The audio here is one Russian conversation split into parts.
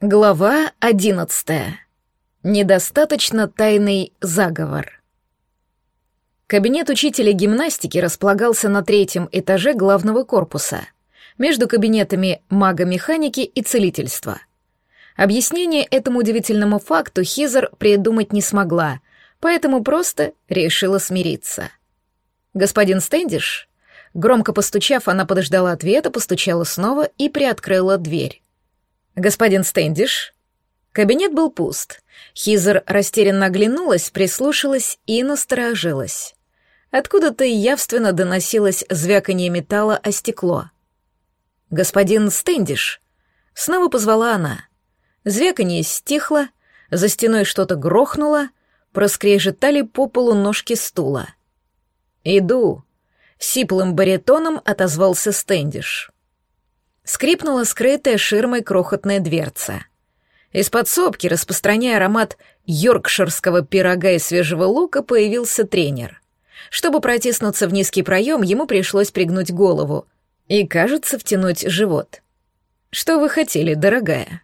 Глава одиннадцатая. Недостаточно тайный заговор. Кабинет учителя гимнастики располагался на третьем этаже главного корпуса, между кабинетами мага-механики и целительства. Объяснение этому удивительному факту Хизер придумать не смогла, поэтому просто решила смириться. «Господин Стэндиш?» Громко постучав, она подождала ответа, постучала снова и приоткрыла дверь. «Господин Стэндиш?» Кабинет был пуст. Хизер растерянно оглянулась, прислушалась и насторожилась. Откуда-то явственно доносилось звяканье металла о стекло. «Господин Стэндиш?» Снова позвала она. Звяканье стихло, за стеной что-то грохнуло, проскрежетали по полу ножки стула. «Иду», — сиплым баритоном отозвался Стэндиш. Скрипнула скрытая ширмой крохотная дверца. Из подсобки, распространяя аромат йоркширского пирога и свежего лука, появился тренер. Чтобы протиснуться в низкий проем, ему пришлось пригнуть голову и, кажется, втянуть живот. «Что вы хотели, дорогая?»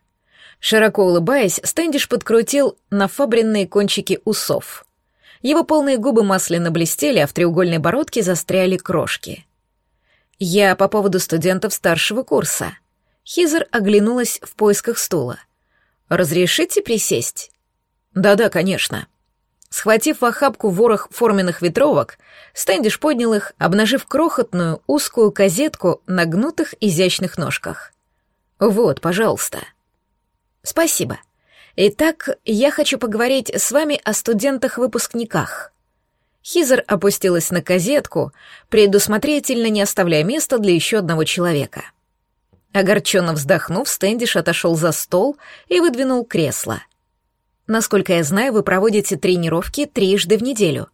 Широко улыбаясь, Стэндиш подкрутил нафабренные кончики усов. Его полные губы масляно блестели, а в треугольной бородке застряли крошки. «Я по поводу студентов старшего курса». Хизер оглянулась в поисках стула. «Разрешите присесть?» «Да-да, конечно». Схватив в охапку ворох форменных ветровок, Стэндиш поднял их, обнажив крохотную, узкую козетку на гнутых изящных ножках. «Вот, пожалуйста». «Спасибо. Итак, я хочу поговорить с вами о студентах-выпускниках». Хизер опустилась на козетку, предусмотрительно не оставляя места для еще одного человека. Огорченно вздохнув, Стэндиш отошел за стол и выдвинул кресло. «Насколько я знаю, вы проводите тренировки трижды в неделю».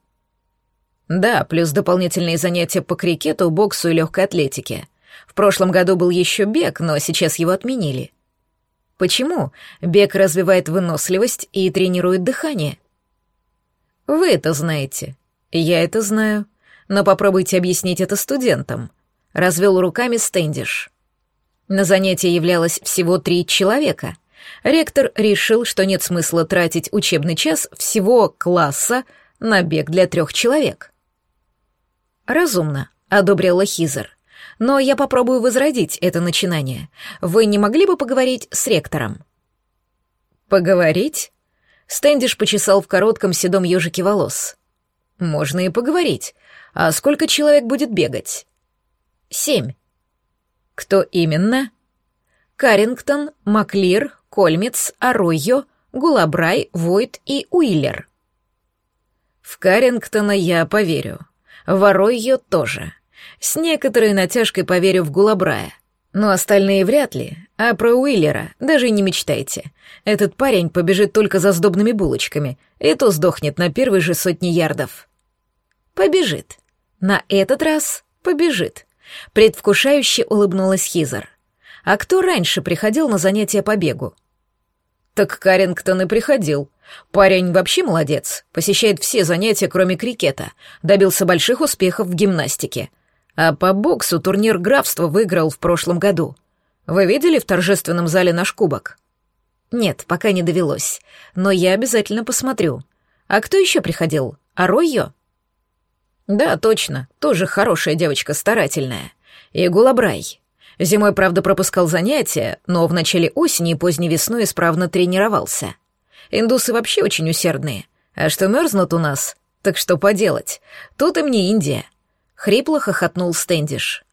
«Да, плюс дополнительные занятия по крикету, боксу и легкой атлетике. В прошлом году был еще бег, но сейчас его отменили». «Почему? Бег развивает выносливость и тренирует дыхание». «Вы это знаете», «Я это знаю, но попробуйте объяснить это студентам», — развел руками Стэндиш. На занятие являлось всего три человека. Ректор решил, что нет смысла тратить учебный час всего класса на бег для трех человек. «Разумно», — одобрила Хизер. «Но я попробую возродить это начинание. Вы не могли бы поговорить с ректором?» «Поговорить?» Стэндиш почесал в коротком седом ежике волос. Можно и поговорить. А сколько человек будет бегать? Семь. Кто именно? Карингтон, Маклир, Кольмец, Аройо, Гулабрай, Войт и Уиллер. В Карингтона я поверю. В Аройо тоже. С некоторой натяжкой поверю в Гулабрая. Но остальные вряд ли. А про Уиллера даже не мечтайте. Этот парень побежит только за сдобными булочками, и то сдохнет на первой же сотне ярдов. Побежит. На этот раз побежит. Предвкушающе улыбнулась Хизер. А кто раньше приходил на занятия по бегу? Так Карингтон и приходил. Парень вообще молодец, посещает все занятия, кроме крикета, добился больших успехов в гимнастике. А по боксу турнир графства выиграл в прошлом году. Вы видели в торжественном зале наш кубок? Нет, пока не довелось, но я обязательно посмотрю. А кто еще приходил? Аройо? Да, точно, тоже хорошая девочка, старательная. И Гулабрай. Зимой, правда, пропускал занятия, но в начале осени и поздней весной исправно тренировался. Индусы вообще очень усердные. А что мерзнут у нас, так что поделать? Тут им не Индия. Хрипло хохотнул Стэндиш.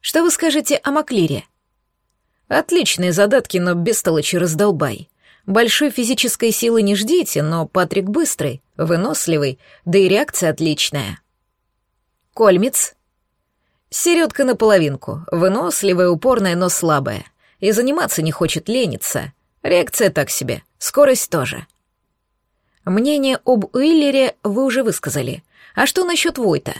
Что вы скажете о Маклире? Отличные задатки, но бестолочи раздолбай. Большой физической силы не ждите, но Патрик быстрый, выносливый, да и реакция отличная. Кольмиц. Середка наполовинку, выносливая, упорная, но слабая. И заниматься не хочет лениться. Реакция так себе, скорость тоже. Мнение об Уиллере вы уже высказали. А что насчет Войта?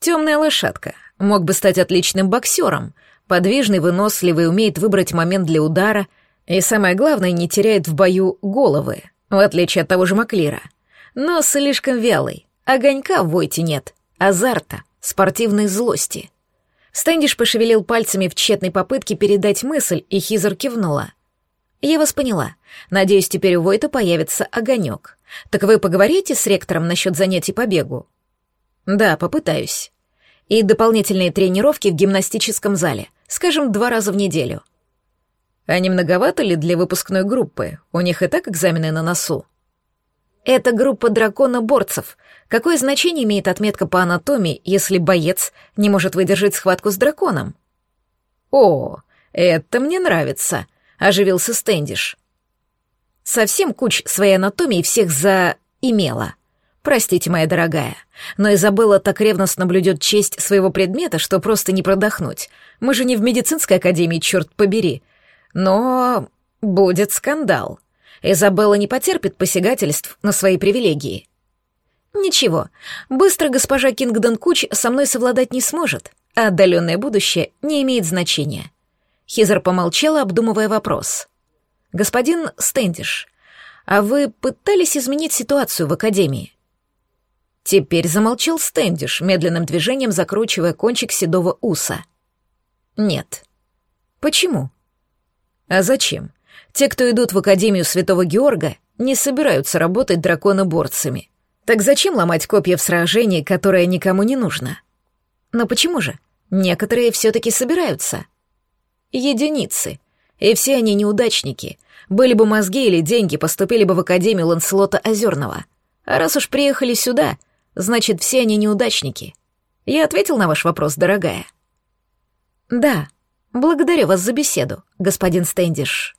Темная лошадка. Мог бы стать отличным боксером. Подвижный, выносливый, умеет выбрать момент для удара. И самое главное, не теряет в бою головы, в отличие от того же Маклира. Но слишком вялый. Огонька в Войте нет азарта, спортивной злости. Стэндиш пошевелил пальцами в тщетной попытке передать мысль, и Хизер кивнула. Я вас поняла. Надеюсь, теперь у Войта появится огонек. Так вы поговорите с ректором насчет занятий по бегу? Да, попытаюсь. И дополнительные тренировки в гимнастическом зале, скажем, два раза в неделю. А не многовато ли для выпускной группы? У них и так экзамены на носу. Это группа дракона-борцев. Какое значение имеет отметка по анатомии, если боец не может выдержать схватку с драконом? О, это мне нравится оживился Стэндиш. Совсем куч своей анатомии всех заимела. Простите, моя дорогая, но Изабелла так ревностно блюдет честь своего предмета, что просто не продохнуть. Мы же не в медицинской академии, черт побери. Но будет скандал. Изабелла не потерпит посягательств на свои привилегии. Ничего, быстро госпожа Кингдон Куч со мной совладать не сможет, а отдаленное будущее не имеет значения. Хизер помолчала, обдумывая вопрос. «Господин Стэндиш, а вы пытались изменить ситуацию в Академии?» Теперь замолчал Стэндиш, медленным движением закручивая кончик седого уса. «Нет». «Почему?» «А зачем? Те, кто идут в Академию Святого Георга, не собираются работать драконоборцами. Так зачем ломать копья в сражении, которое никому не нужно? Но почему же? Некоторые все-таки собираются единицы. И все они неудачники. Были бы мозги или деньги, поступили бы в Академию Ланселота Озерного. А раз уж приехали сюда, значит, все они неудачники. Я ответил на ваш вопрос, дорогая. Да, благодарю вас за беседу, господин Стэндиш.